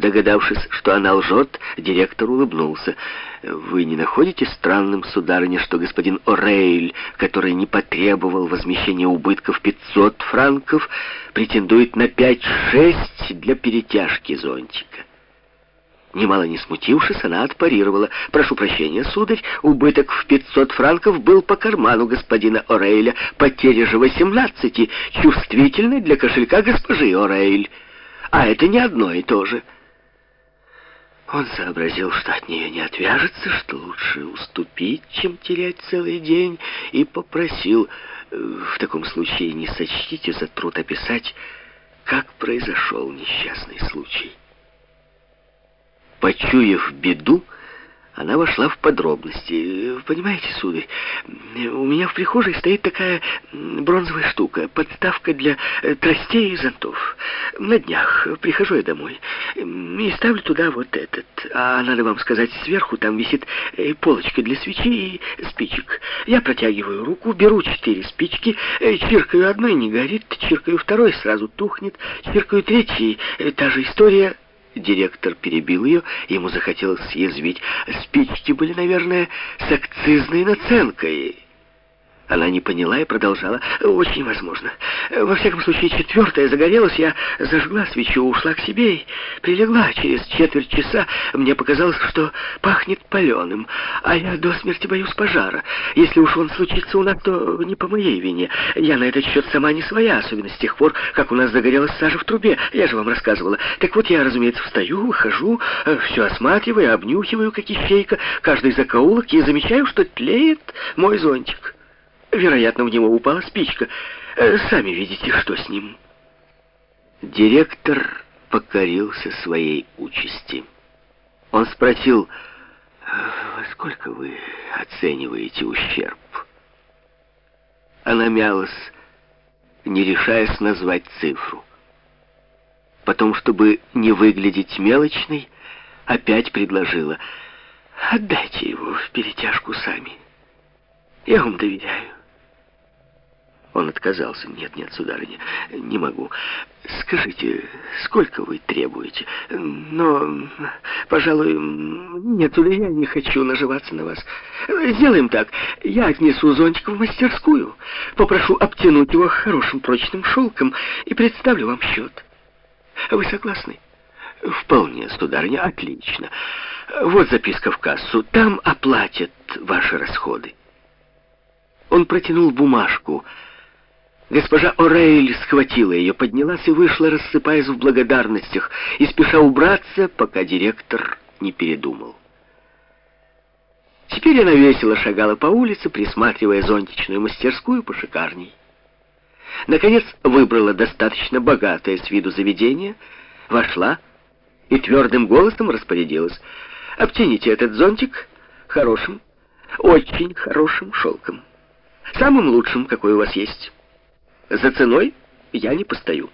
Догадавшись, что она лжет, директор улыбнулся. «Вы не находите странным, сударыня, что господин О'Рейль, который не потребовал возмещения убытков 500 франков, претендует на 5-6 для перетяжки зонтика?» Немало не смутившись, она отпарировала. «Прошу прощения, сударь, убыток в 500 франков был по карману господина О'Рейля. Потеря же 18, чувствительной для кошелька госпожи О'Рейль. А это не одно и то же». Он сообразил, что от нее не отвяжется, что лучше уступить, чем терять целый день, и попросил, в таком случае не сочтите за труд описать, как произошел несчастный случай. Почуяв беду, она вошла в подробности. Понимаете, сударь, у меня в прихожей стоит такая бронзовая штука, подставка для э, тростей и зонтов. На днях прихожу я домой и ставлю туда вот этот. А надо вам сказать, сверху там висит э, полочка для свечей и спичек. Я протягиваю руку, беру четыре спички, э, чиркаю одной, не горит, чиркаю второй, сразу тухнет, чиркаю третий, та же история — Директор перебил ее, ему захотелось съязвить. Спички были, наверное, с акцизной наценкой. Она не поняла и продолжала. «Очень возможно. Во всяком случае, четвертая загорелась, я зажгла свечу, ушла к себе и прилегла. Через четверть часа мне показалось, что пахнет паленым, а я до смерти боюсь пожара. Если уж он случится у нас, то не по моей вине. Я на этот счет сама не своя, особенно с тех пор, как у нас загорелась сажа в трубе. Я же вам рассказывала. Так вот, я, разумеется, встаю, выхожу, все осматриваю, обнюхиваю, как ищейка, каждый закоулок, и замечаю, что тлеет мой зонтик». Вероятно, в него упала спичка. Э, сами видите, что с ним. Директор покорился своей участи. Он спросил, «Во сколько вы оцениваете ущерб?» Она мялась, не решаясь назвать цифру. Потом, чтобы не выглядеть мелочной, опять предложила, «Отдайте его в перетяжку сами. Я вам доверяю». Он отказался. «Нет, нет, сударыня, не могу. Скажите, сколько вы требуете? Но, пожалуй, нет, я не хочу наживаться на вас. Сделаем так. Я отнесу зонтик в мастерскую, попрошу обтянуть его хорошим прочным шелком и представлю вам счет. Вы согласны?» «Вполне, сударыня, отлично. Вот записка в кассу. Там оплатят ваши расходы». Он протянул бумажку — Госпожа О'Рейль схватила ее, поднялась и вышла, рассыпаясь в благодарностях, и спеша убраться, пока директор не передумал. Теперь она весело шагала по улице, присматривая зонтичную мастерскую пошикарней. Наконец выбрала достаточно богатое с виду заведение, вошла и твердым голосом распорядилась. «Обтяните этот зонтик хорошим, очень хорошим шелком. Самым лучшим, какой у вас есть». За ценой я не постою.